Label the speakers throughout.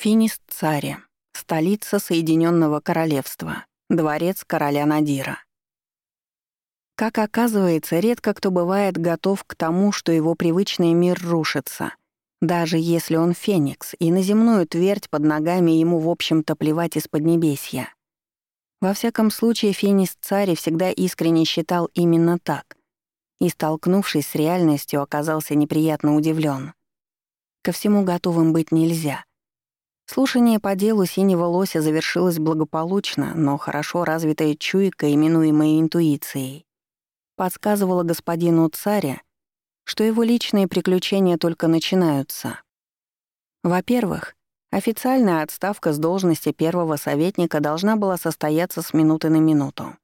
Speaker 1: Финист Царе, столица Соединенного Королевства, дворец короля Надира. Как оказывается, редко кто бывает готов к тому, что его привычный мир рушится, даже если он феникс, и на земную твердь под ногами ему, в общем-то, плевать из под небесья. Во всяком случае, фенист Царе всегда искренне считал именно так, и, столкнувшись с реальностью, оказался неприятно удивлен. Ко всему готовым быть нельзя — Слушание по делу синего лося завершилось благополучно, но хорошо развитая чуйка, именуемая интуицией, подсказывала господину царя, что его личные приключения только начинаются. Во-первых, официальная отставка с должности первого советника должна была состояться с минуты на минуту.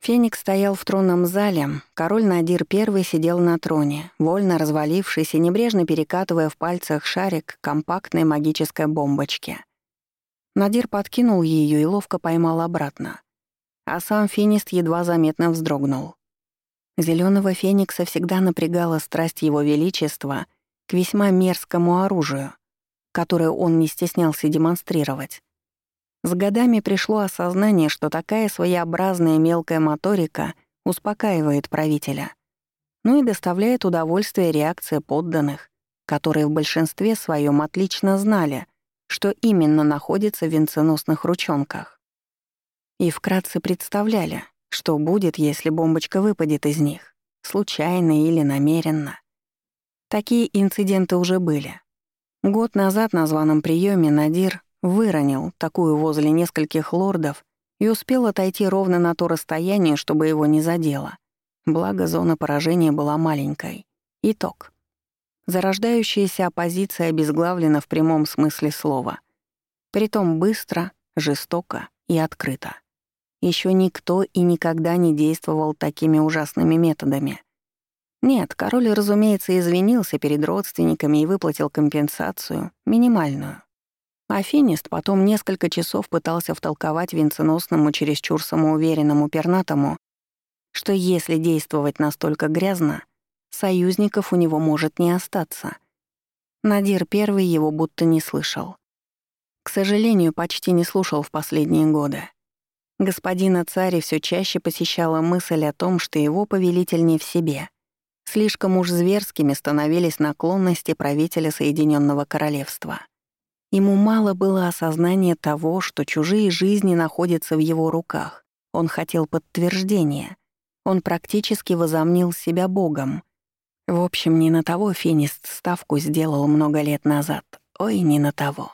Speaker 1: Феникс стоял в тронном зале, король Надир I сидел на троне, вольно развалившись и небрежно перекатывая в пальцах шарик компактной магической бомбочки. Надир подкинул ее и ловко поймал обратно. А сам финист едва заметно вздрогнул. Зеленого феникса всегда напрягала страсть его величества к весьма мерзкому оружию, которое он не стеснялся демонстрировать. С годами пришло осознание, что такая своеобразная мелкая моторика успокаивает правителя. Ну и доставляет удовольствие реакция подданных, которые в большинстве своем отлично знали, что именно находится в венценосных ручонках. И вкратце представляли, что будет, если бомбочка выпадет из них, случайно или намеренно. Такие инциденты уже были. Год назад на званом приеме Надир Выронил такую возле нескольких лордов и успел отойти ровно на то расстояние, чтобы его не задело. Благо, зона поражения была маленькой. Итог. Зарождающаяся оппозиция обезглавлена в прямом смысле слова. Притом быстро, жестоко и открыто. Еще никто и никогда не действовал такими ужасными методами. Нет, король, разумеется, извинился перед родственниками и выплатил компенсацию, минимальную. Афинист потом несколько часов пытался втолковать венценосному, чересчур самоуверенному пернатому, что если действовать настолько грязно, союзников у него может не остаться. Надир первый его будто не слышал. К сожалению, почти не слушал в последние годы. Господина царя все чаще посещала мысль о том, что его повелитель не в себе. Слишком уж зверскими становились наклонности правителя Соединенного Королевства. Ему мало было осознания того, что чужие жизни находятся в его руках. Он хотел подтверждения. Он практически возомнил себя богом. В общем, не на того финист ставку сделал много лет назад. Ой, не на того.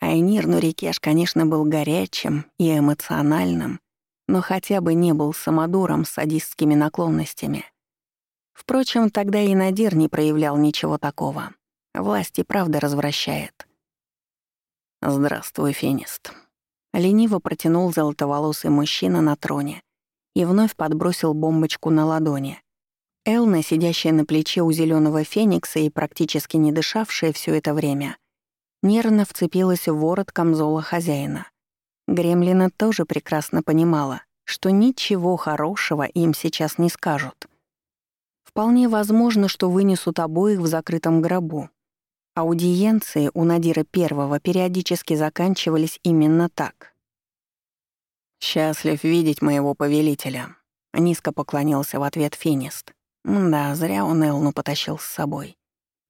Speaker 1: Айнир Нурикеш, конечно, был горячим и эмоциональным, но хотя бы не был самодуром с садистскими наклонностями. Впрочем, тогда и Надир не проявлял ничего такого. Власть и правда развращает. «Здравствуй, Финист». Лениво протянул золотоволосый мужчина на троне и вновь подбросил бомбочку на ладони. Элна, сидящая на плече у зеленого феникса и практически не дышавшая все это время, нервно вцепилась в ворот камзола хозяина. Гремлина тоже прекрасно понимала, что ничего хорошего им сейчас не скажут. Вполне возможно, что вынесут обоих в закрытом гробу, Аудиенции у Надира Первого периодически заканчивались именно так. «Счастлив видеть моего повелителя», — низко поклонился в ответ Финист. Да, зря он Элну потащил с собой.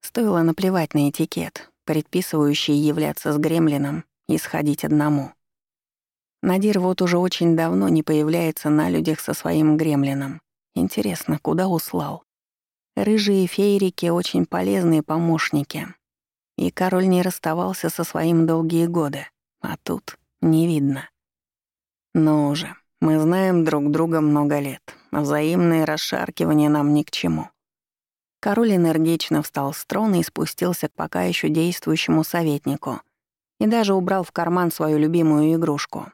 Speaker 1: Стоило наплевать на этикет, предписывающий являться с гремлином и сходить одному. Надир вот уже очень давно не появляется на людях со своим гремлином. Интересно, куда услал? Рыжие фейрики — очень полезные помощники, и король не расставался со своим долгие годы, а тут не видно. Но уже, мы знаем друг друга много лет, взаимные расшаркивания нам ни к чему. Король энергично встал с трона и спустился к пока еще действующему советнику и даже убрал в карман свою любимую игрушку.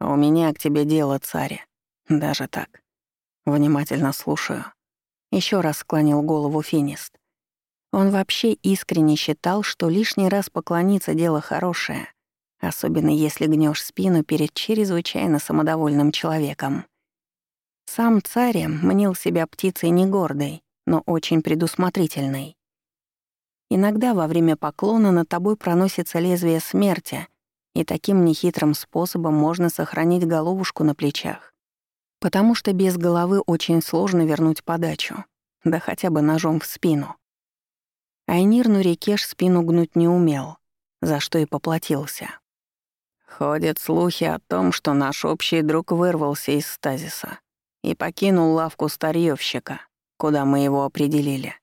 Speaker 1: «У меня к тебе дело, царь. Даже так. Внимательно слушаю». Еще раз склонил голову Финист. Он вообще искренне считал, что лишний раз поклониться — дело хорошее, особенно если гнешь спину перед чрезвычайно самодовольным человеком. Сам царь мнил себя птицей не гордой, но очень предусмотрительной. Иногда во время поклона над тобой проносится лезвие смерти, и таким нехитрым способом можно сохранить головушку на плечах. Потому что без головы очень сложно вернуть подачу, да хотя бы ножом в спину. Айнир Нурикеш спину гнуть не умел, за что и поплатился. Ходят слухи о том, что наш общий друг вырвался из стазиса и покинул лавку старьёвщика, куда мы его определили.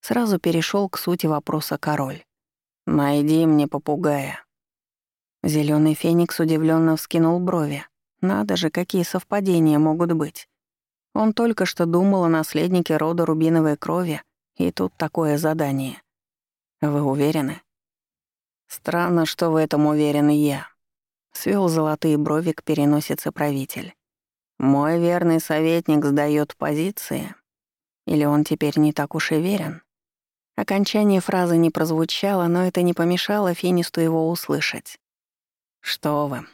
Speaker 1: Сразу перешел к сути вопроса король. «Найди мне попугая». Зеленый феникс удивленно вскинул брови. Надо же, какие совпадения могут быть. Он только что думал о наследнике рода рубиновой крови, и тут такое задание. Вы уверены? Странно, что в этом уверен я. Свел золотые брови к переносице правитель. Мой верный советник сдает позиции. Или он теперь не так уж и верен? Окончание фразы не прозвучало, но это не помешало Финисту его услышать. «Что вы?»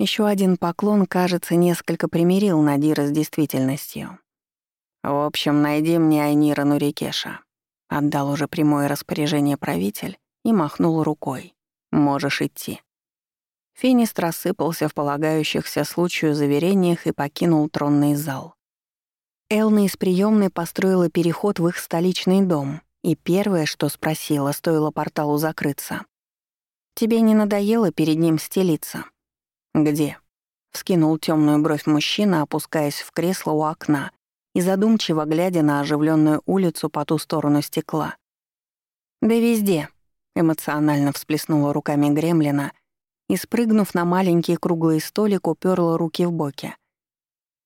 Speaker 1: Еще один поклон, кажется, несколько примирил Надира с действительностью. «В общем, найди мне Айнира Нурикеша», — отдал уже прямое распоряжение правитель и махнул рукой. «Можешь идти». Финист рассыпался в полагающихся случаю заверениях и покинул тронный зал. Элна из приемной построила переход в их столичный дом, и первое, что спросила, стоило порталу закрыться. «Тебе не надоело перед ним стелиться?» «Где?» — вскинул темную бровь мужчина, опускаясь в кресло у окна и задумчиво глядя на оживленную улицу по ту сторону стекла. «Да везде», — эмоционально всплеснула руками Гремлина и, спрыгнув на маленький круглый столик, уперла руки в боки.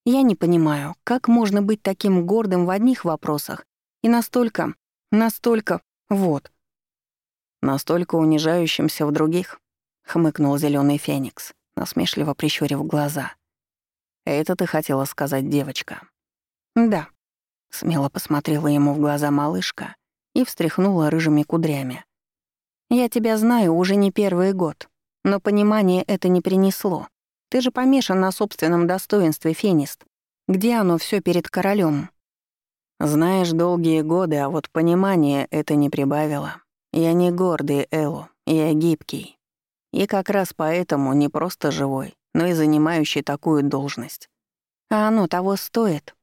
Speaker 1: «Я не понимаю, как можно быть таким гордым в одних вопросах и настолько, настолько, вот». «Настолько унижающимся в других», — хмыкнул зеленый феникс, насмешливо прищурив глаза. «Это ты хотела сказать, девочка?» «Да», — смело посмотрела ему в глаза малышка и встряхнула рыжими кудрями. «Я тебя знаю уже не первый год. Но понимание это не принесло. Ты же помешан на собственном достоинстве, Фенист. Где оно все перед королем? Знаешь, долгие годы, а вот понимание это не прибавило. Я не гордый, Элу, я гибкий. И как раз поэтому не просто живой, но и занимающий такую должность. А оно того стоит.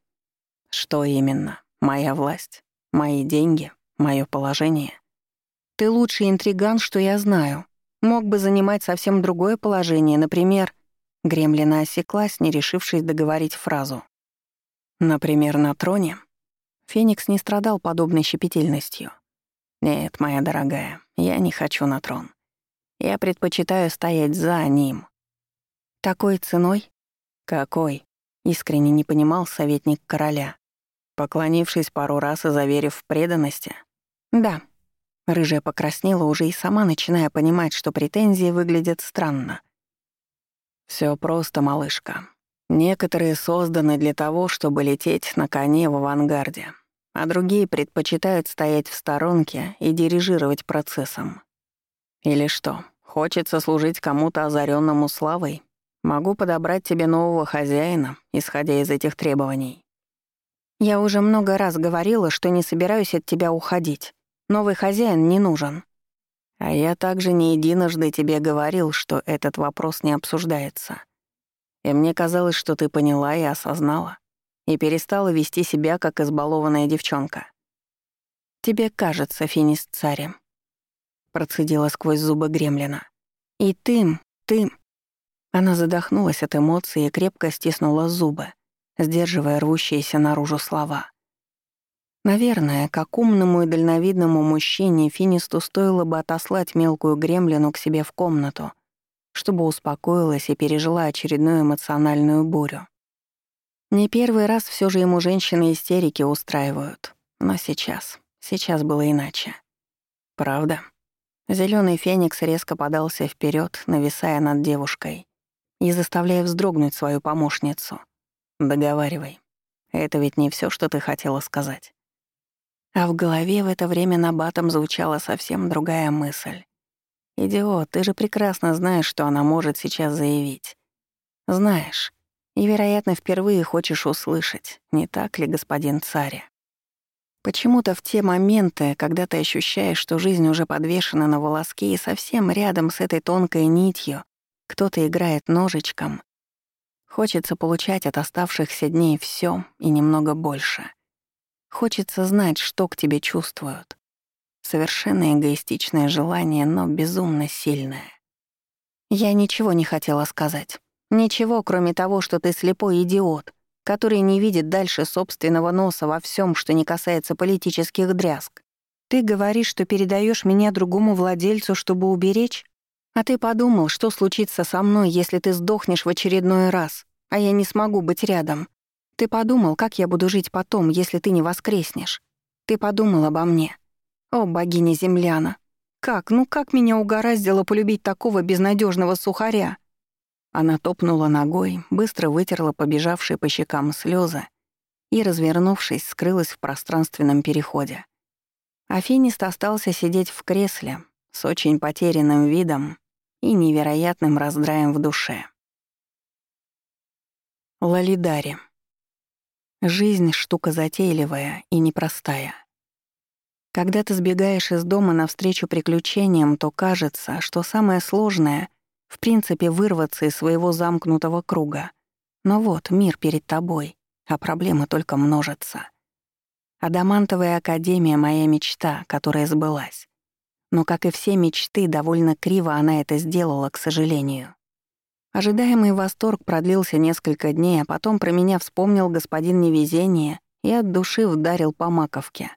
Speaker 1: Что именно? Моя власть? Мои деньги? Мое положение? Ты лучший интриган, что я знаю. Мог бы занимать совсем другое положение, например... Гремлина осеклась, не решившись договорить фразу. Например, на троне. Феникс не страдал подобной щепетильностью. Нет, моя дорогая, я не хочу на трон. Я предпочитаю стоять за ним. Такой ценой? Какой? Искренне не понимал советник короля. Поклонившись пару раз и заверив в преданности? Да, Рыжая покраснела уже и сама, начиная понимать, что претензии выглядят странно. Все просто, малышка. Некоторые созданы для того, чтобы лететь на коне в авангарде, а другие предпочитают стоять в сторонке и дирижировать процессом. Или что, хочется служить кому-то озаренному славой? Могу подобрать тебе нового хозяина, исходя из этих требований. Я уже много раз говорила, что не собираюсь от тебя уходить. Новый хозяин не нужен. А я также не единожды тебе говорил, что этот вопрос не обсуждается. И мне казалось, что ты поняла и осознала, и перестала вести себя, как избалованная девчонка. «Тебе кажется, финист царем», — процедила сквозь зубы гремлина. «И ты, ты...» Она задохнулась от эмоций и крепко стиснула зубы, сдерживая рвущиеся наружу слова. Наверное, как умному и дальновидному мужчине Финисту стоило бы отослать мелкую гремлину к себе в комнату, чтобы успокоилась и пережила очередную эмоциональную бурю. Не первый раз все же ему женщины истерики устраивают. Но сейчас, сейчас было иначе. Правда? Зеленый феникс резко подался вперед, нависая над девушкой и заставляя вздрогнуть свою помощницу. Договаривай. Это ведь не все, что ты хотела сказать. А в голове в это время на батом звучала совсем другая мысль. «Идиот, ты же прекрасно знаешь, что она может сейчас заявить. Знаешь, и, вероятно, впервые хочешь услышать, не так ли, господин царь?» Почему-то в те моменты, когда ты ощущаешь, что жизнь уже подвешена на волоске и совсем рядом с этой тонкой нитью кто-то играет ножичком, хочется получать от оставшихся дней все и немного больше. Хочется знать, что к тебе чувствуют. Совершенно эгоистичное желание, но безумно сильное. Я ничего не хотела сказать. Ничего, кроме того, что ты слепой идиот, который не видит дальше собственного носа во всем, что не касается политических дрязг. Ты говоришь, что передаешь меня другому владельцу, чтобы уберечь? А ты подумал, что случится со мной, если ты сдохнешь в очередной раз, а я не смогу быть рядом? Ты подумал, как я буду жить потом, если ты не воскреснешь? Ты подумал обо мне? О, богиня земляна! Как, ну как меня угораздило полюбить такого безнадежного сухаря? Она топнула ногой, быстро вытерла побежавшие по щекам слезы и, развернувшись, скрылась в пространственном переходе. Афинист остался сидеть в кресле с очень потерянным видом и невероятным раздраем в душе. Лалидари. Жизнь — штука затейливая и непростая. Когда ты сбегаешь из дома навстречу приключениям, то кажется, что самое сложное в принципе, вырваться из своего замкнутого круга. Но вот, мир перед тобой, а проблемы только множатся. Адамантовая академия — моя мечта, которая сбылась. Но, как и все мечты, довольно криво она это сделала, к сожалению. Ожидаемый восторг продлился несколько дней, а потом про меня вспомнил господин Невезение и от души вдарил по маковке.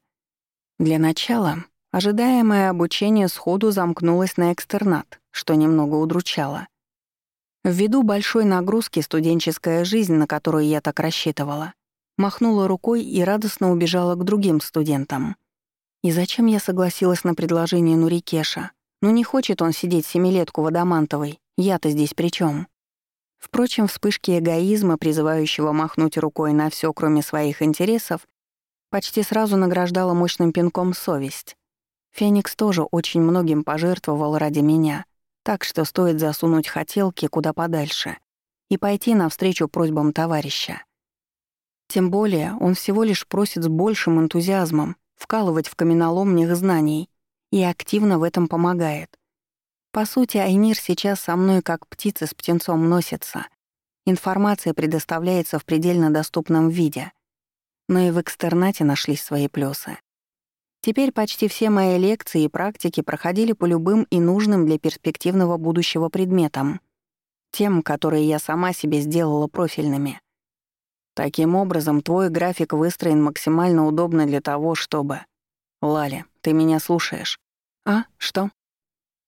Speaker 1: Для начала ожидаемое обучение сходу замкнулось на экстернат, что немного удручало. Ввиду большой нагрузки студенческая жизнь, на которую я так рассчитывала, махнула рукой и радостно убежала к другим студентам. И зачем я согласилась на предложение Нурикеша? Ну не хочет он сидеть семилетку в Адамантовой, я-то здесь при чем? Впрочем, вспышки эгоизма, призывающего махнуть рукой на все, кроме своих интересов, почти сразу награждала мощным пинком совесть. Феникс тоже очень многим пожертвовал ради меня — так что стоит засунуть хотелки куда подальше и пойти навстречу просьбам товарища. Тем более он всего лишь просит с большим энтузиазмом вкалывать в каменоломнях знаний и активно в этом помогает. По сути, Айнир сейчас со мной как птица с птенцом носится. Информация предоставляется в предельно доступном виде. Но и в экстернате нашлись свои плюсы. Теперь почти все мои лекции и практики проходили по любым и нужным для перспективного будущего предметам, тем, которые я сама себе сделала профильными. Таким образом, твой график выстроен максимально удобно для того, чтобы... Лали, ты меня слушаешь? А, что?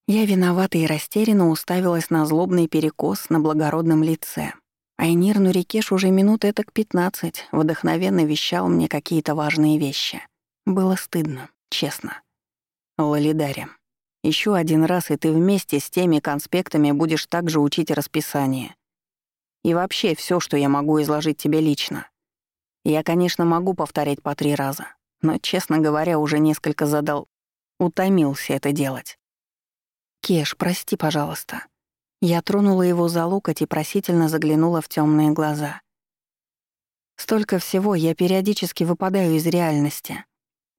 Speaker 1: Я виновата и растерянно уставилась на злобный перекос на благородном лице. Айнир Нурикеш уже минут этак пятнадцать вдохновенно вещал мне какие-то важные вещи — было стыдно, честно. Лалидари, еще один раз, и ты вместе с теми конспектами будешь также учить расписание. И вообще все, что я могу изложить тебе лично. Я, конечно, могу повторять по три раза, но, честно говоря, уже несколько задал... Утомился это делать. «Кеш, прости, пожалуйста». Я тронула его за локоть и просительно заглянула в темные глаза. Столько всего я периодически выпадаю из реальности.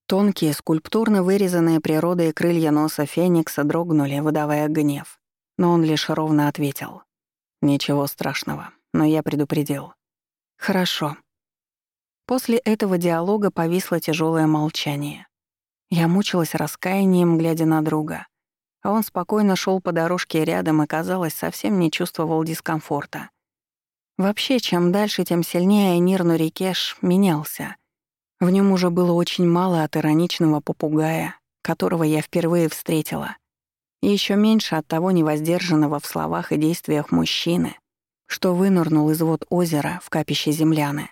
Speaker 1: Тонкие, скульптурно вырезанные природой крылья носа Феникса дрогнули, выдавая гнев. Но он лишь ровно ответил. «Ничего страшного, но я предупредил». «Хорошо». После этого диалога повисло тяжелое молчание. Я мучилась раскаянием, глядя на друга, а он спокойно шел по дорожке рядом и, казалось, совсем не чувствовал дискомфорта. Вообще, чем дальше, тем сильнее Айнир Нурикеш менялся — в нем уже было очень мало от ироничного попугая, которого я впервые встретила, и еще меньше от того невоздержанного в словах и действиях мужчины, что вынырнул из вод озера в капище земляны.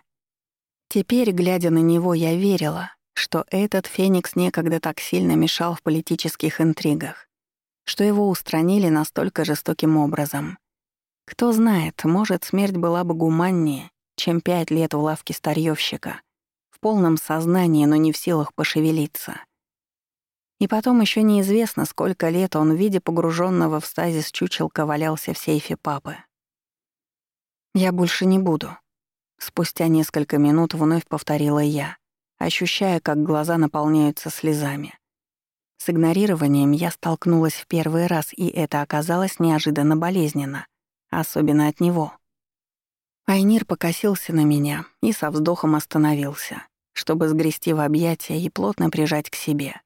Speaker 1: Теперь, глядя на него, я верила, что этот феникс некогда так сильно мешал в политических интригах, что его устранили настолько жестоким образом. Кто знает, может, смерть была бы гуманнее, чем пять лет в лавке старьёвщика — в полном сознании, но не в силах пошевелиться. И потом еще неизвестно, сколько лет он в виде погруженного в стазис чучелка валялся в сейфе папы. «Я больше не буду», — спустя несколько минут вновь повторила я, ощущая, как глаза наполняются слезами. С игнорированием я столкнулась в первый раз, и это оказалось неожиданно болезненно, особенно от него. Айнир покосился на меня и со вздохом остановился, чтобы сгрести в объятия и плотно прижать к себе.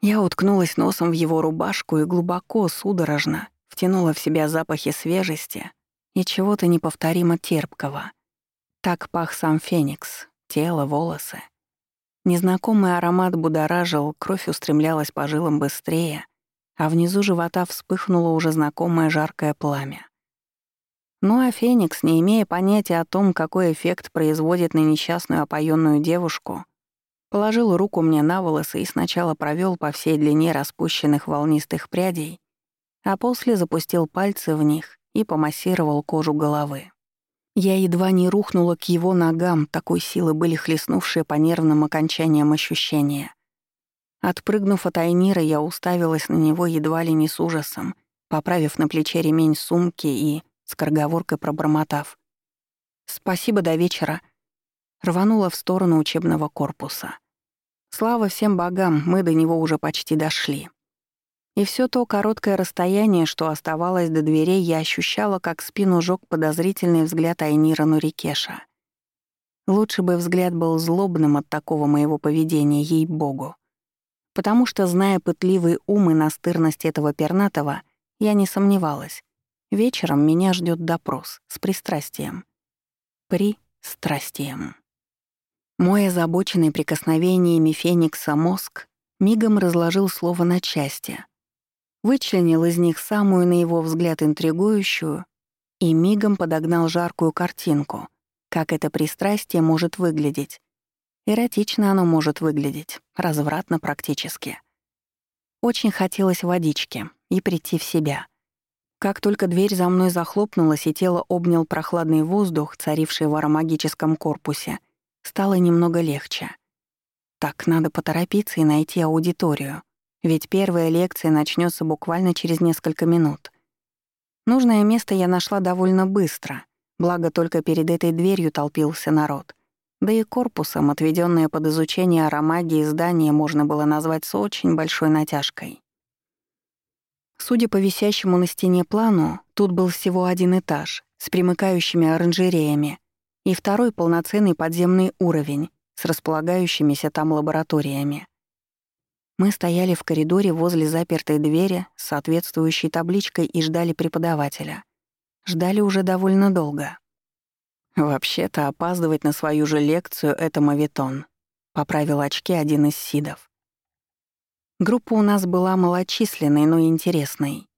Speaker 1: Я уткнулась носом в его рубашку и глубоко, судорожно втянула в себя запахи свежести и чего-то неповторимо терпкого. Так пах сам Феникс, тело, волосы. Незнакомый аромат будоражил, кровь устремлялась по жилам быстрее, а внизу живота вспыхнуло уже знакомое жаркое пламя. Ну а Феникс, не имея понятия о том, какой эффект производит на несчастную опоенную девушку, положил руку мне на волосы и сначала провел по всей длине распущенных волнистых прядей, а после запустил пальцы в них и помассировал кожу головы. Я едва не рухнула к его ногам, такой силы были хлестнувшие по нервным окончаниям ощущения. Отпрыгнув от Айнира, я уставилась на него едва ли не с ужасом, поправив на плече ремень сумки и, скороговоркой пробормотав. «Спасибо, до вечера», рванула в сторону учебного корпуса. Слава всем богам, мы до него уже почти дошли. И все то короткое расстояние, что оставалось до дверей, я ощущала, как спину жёг подозрительный взгляд Айнира Нурикеша. Лучше бы взгляд был злобным от такого моего поведения, ей-богу. Потому что, зная пытливый ум и настырность этого пернатого, я не сомневалась. Вечером меня ждет допрос с пристрастием. Пристрастием. Мой озабоченный прикосновениями Феникса мозг мигом разложил слово на части, вычленил из них самую, на его взгляд, интригующую и мигом подогнал жаркую картинку, как это пристрастие может выглядеть. Эротично оно может выглядеть, развратно практически. Очень хотелось водички и прийти в себя — как только дверь за мной захлопнулась и тело обнял прохладный воздух, царивший в аромагическом корпусе, стало немного легче. Так, надо поторопиться и найти аудиторию, ведь первая лекция начнется буквально через несколько минут. Нужное место я нашла довольно быстро, благо только перед этой дверью толпился народ. Да и корпусом, отведенное под изучение аромагии здание, можно было назвать с очень большой натяжкой. Судя по висящему на стене плану, тут был всего один этаж с примыкающими оранжереями и второй полноценный подземный уровень с располагающимися там лабораториями. Мы стояли в коридоре возле запертой двери с соответствующей табличкой и ждали преподавателя. Ждали уже довольно долго. «Вообще-то опаздывать на свою же лекцию — это мавитон», — поправил очки один из сидов. Группа у нас была малочисленной, но интересной.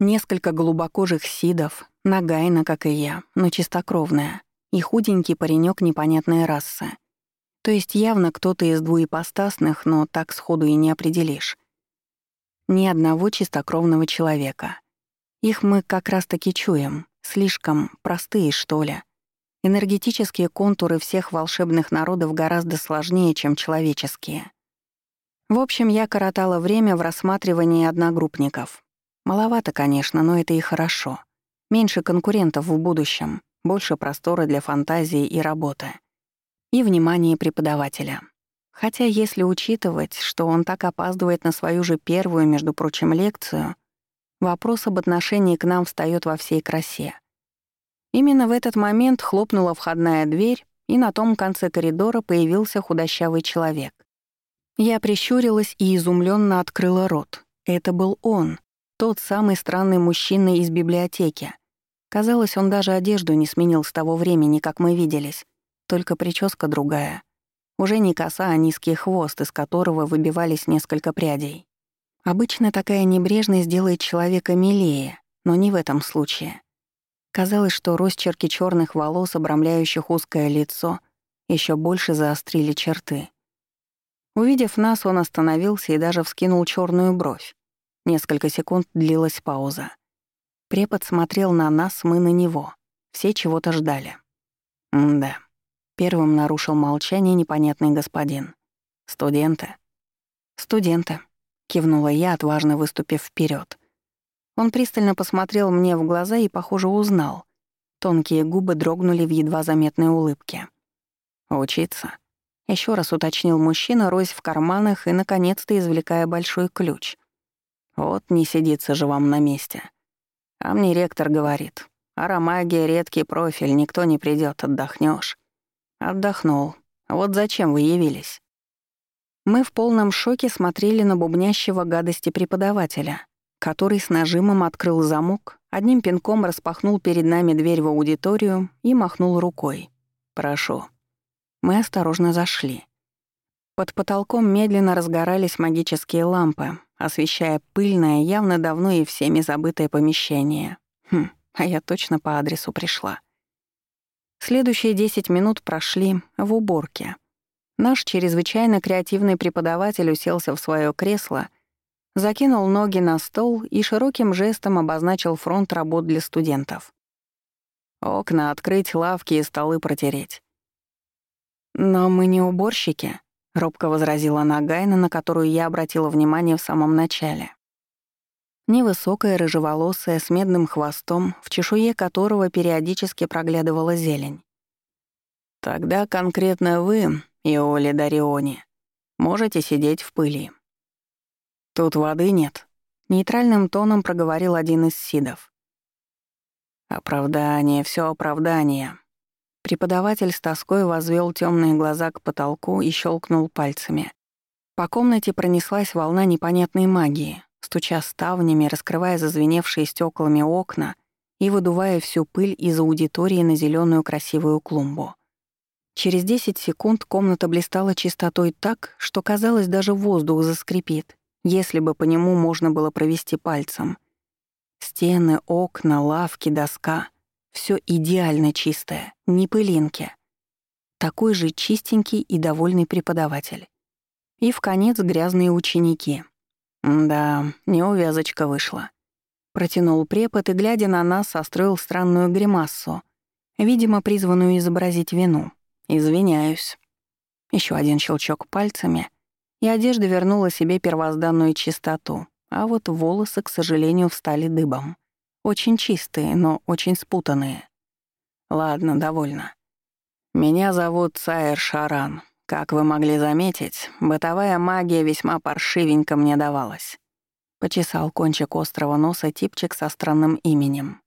Speaker 1: Несколько голубокожих сидов, Нагайна, как и я, но чистокровная, и худенький паренек непонятной расы. То есть явно кто-то из двуепостасных, но так сходу и не определишь. Ни одного чистокровного человека. Их мы как раз-таки чуем, слишком простые, что ли. Энергетические контуры всех волшебных народов гораздо сложнее, чем человеческие. В общем, я коротала время в рассматривании одногруппников. Маловато, конечно, но это и хорошо. Меньше конкурентов в будущем, больше простора для фантазии и работы. И внимание преподавателя. Хотя если учитывать, что он так опаздывает на свою же первую, между прочим, лекцию, вопрос об отношении к нам встаёт во всей красе. Именно в этот момент хлопнула входная дверь, и на том конце коридора появился худощавый человек. Я прищурилась и изумленно открыла рот. Это был он, тот самый странный мужчина из библиотеки. Казалось, он даже одежду не сменил с того времени, как мы виделись. Только прическа другая. Уже не коса, а низкий хвост, из которого выбивались несколько прядей. Обычно такая небрежность делает человека милее, но не в этом случае. Казалось, что росчерки черных волос, обрамляющих узкое лицо, еще больше заострили черты. Увидев нас, он остановился и даже вскинул черную бровь. Несколько секунд длилась пауза. Препод смотрел на нас, мы на него. Все чего-то ждали. «Да». Первым нарушил молчание непонятный господин. «Студенты?» «Студенты», — кивнула я, отважно выступив вперед. Он пристально посмотрел мне в глаза и, похоже, узнал. Тонкие губы дрогнули в едва заметной улыбке. «Учиться?» Еще раз уточнил мужчина, роясь в карманах и, наконец-то, извлекая большой ключ. «Вот не сидится же вам на месте. А мне ректор говорит. Аромагия — редкий профиль, никто не придет, отдохнешь. Отдохнул. Вот зачем вы явились?» Мы в полном шоке смотрели на бубнящего гадости преподавателя, который с нажимом открыл замок, одним пинком распахнул перед нами дверь в аудиторию и махнул рукой. «Прошу». Мы осторожно зашли. Под потолком медленно разгорались магические лампы, освещая пыльное, явно давно и всеми забытое помещение. Хм, а я точно по адресу пришла. Следующие 10 минут прошли в уборке. Наш чрезвычайно креативный преподаватель уселся в свое кресло, закинул ноги на стол и широким жестом обозначил фронт работ для студентов. Окна открыть, лавки и столы протереть. «Но мы не уборщики», — робко возразила Нагайна, на которую я обратила внимание в самом начале. Невысокая, рыжеволосая, с медным хвостом, в чешуе которого периодически проглядывала зелень. «Тогда конкретно вы, Иоли Дариони, можете сидеть в пыли». «Тут воды нет», — нейтральным тоном проговорил один из сидов. «Оправдание, все оправдание», Преподаватель с тоской возвел темные глаза к потолку и щелкнул пальцами. По комнате пронеслась волна непонятной магии, стуча ставнями, раскрывая зазвеневшие стеклами окна и выдувая всю пыль из аудитории на зеленую красивую клумбу. Через 10 секунд комната блистала чистотой так, что казалось, даже воздух заскрипит, если бы по нему можно было провести пальцем. Стены, окна, лавки, доска — все идеально чистое, не пылинки. Такой же чистенький и довольный преподаватель. И в конец грязные ученики. Да, неувязочка вышла. Протянул препод и, глядя на нас, состроил странную гримассу, видимо, призванную изобразить вину. Извиняюсь. Еще один щелчок пальцами, и одежда вернула себе первозданную чистоту, а вот волосы, к сожалению, встали дыбом. Очень чистые, но очень спутанные. Ладно, довольно. Меня зовут Сайер Шаран. Как вы могли заметить, бытовая магия весьма паршивенько мне давалась. Почесал кончик острого носа типчик со странным именем.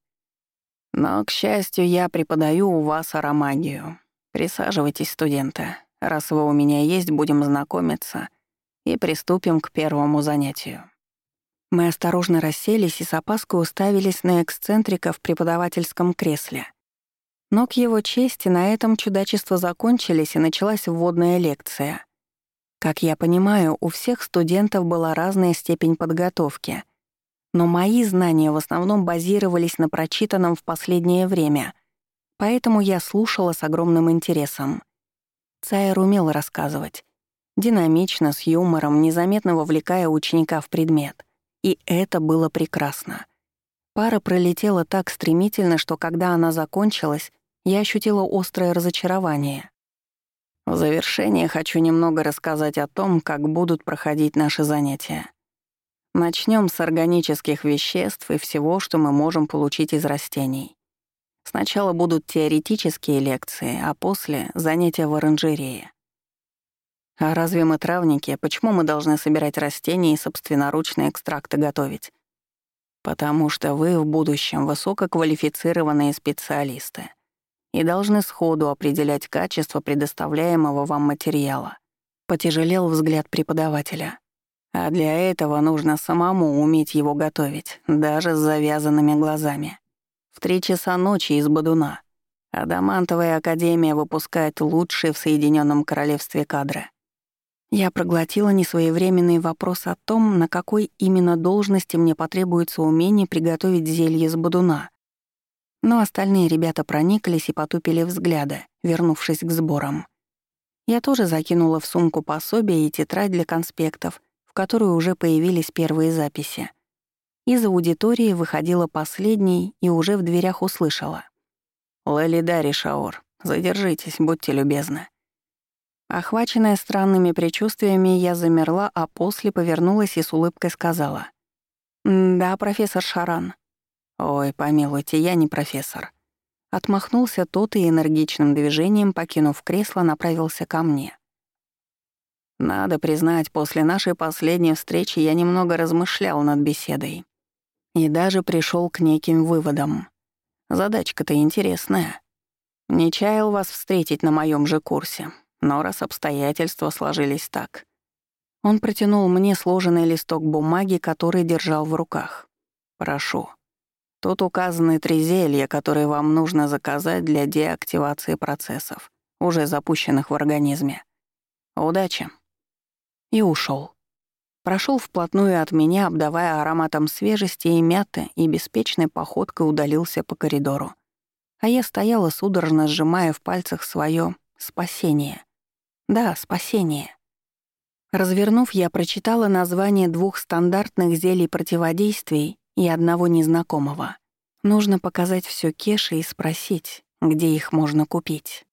Speaker 1: Но, к счастью, я преподаю у вас аромагию. Присаживайтесь, студенты. Раз вы у меня есть, будем знакомиться и приступим к первому занятию. Мы осторожно расселись и с опаской уставились на эксцентрика в преподавательском кресле. Но к его чести на этом чудачества закончились, и началась вводная лекция. Как я понимаю, у всех студентов была разная степень подготовки. Но мои знания в основном базировались на прочитанном в последнее время, поэтому я слушала с огромным интересом. Цайер умел рассказывать. Динамично, с юмором, незаметно вовлекая ученика в предмет — и это было прекрасно. Пара пролетела так стремительно, что когда она закончилась, я ощутила острое разочарование. В завершение хочу немного рассказать о том, как будут проходить наши занятия. Начнем с органических веществ и всего, что мы можем получить из растений. Сначала будут теоретические лекции, а после — занятия в оранжерее. А разве мы травники? Почему мы должны собирать растения и собственноручные экстракты готовить? Потому что вы в будущем высококвалифицированные специалисты и должны сходу определять качество предоставляемого вам материала. Потяжелел взгляд преподавателя. А для этого нужно самому уметь его готовить, даже с завязанными глазами. В три часа ночи из Бадуна. Адамантовая академия выпускает лучшие в Соединенном Королевстве кадры. Я проглотила несвоевременный вопрос о том, на какой именно должности мне потребуется умение приготовить зелье с бодуна. Но остальные ребята прониклись и потупили взгляды, вернувшись к сборам. Я тоже закинула в сумку пособие и тетрадь для конспектов, в которую уже появились первые записи. Из аудитории выходила последней и уже в дверях услышала. «Лалидари Шаор, задержитесь, будьте любезны». Охваченная странными предчувствиями, я замерла, а после повернулась и с улыбкой сказала. «Да, профессор Шаран». «Ой, помилуйте, я не профессор». Отмахнулся тот и энергичным движением, покинув кресло, направился ко мне. Надо признать, после нашей последней встречи я немного размышлял над беседой. И даже пришел к неким выводам. Задачка-то интересная. Не чаял вас встретить на моем же курсе, но раз обстоятельства сложились так. Он протянул мне сложенный листок бумаги, который держал в руках. «Прошу. Тут указаны три зелья, которые вам нужно заказать для деактивации процессов, уже запущенных в организме. Удачи!» И ушел. Прошел вплотную от меня, обдавая ароматом свежести и мяты, и беспечной походкой удалился по коридору. А я стояла, судорожно сжимая в пальцах свое спасение. Да, спасение. Развернув, я прочитала название двух стандартных зелий противодействий и одного незнакомого. Нужно показать все Кеше и спросить, где их можно купить.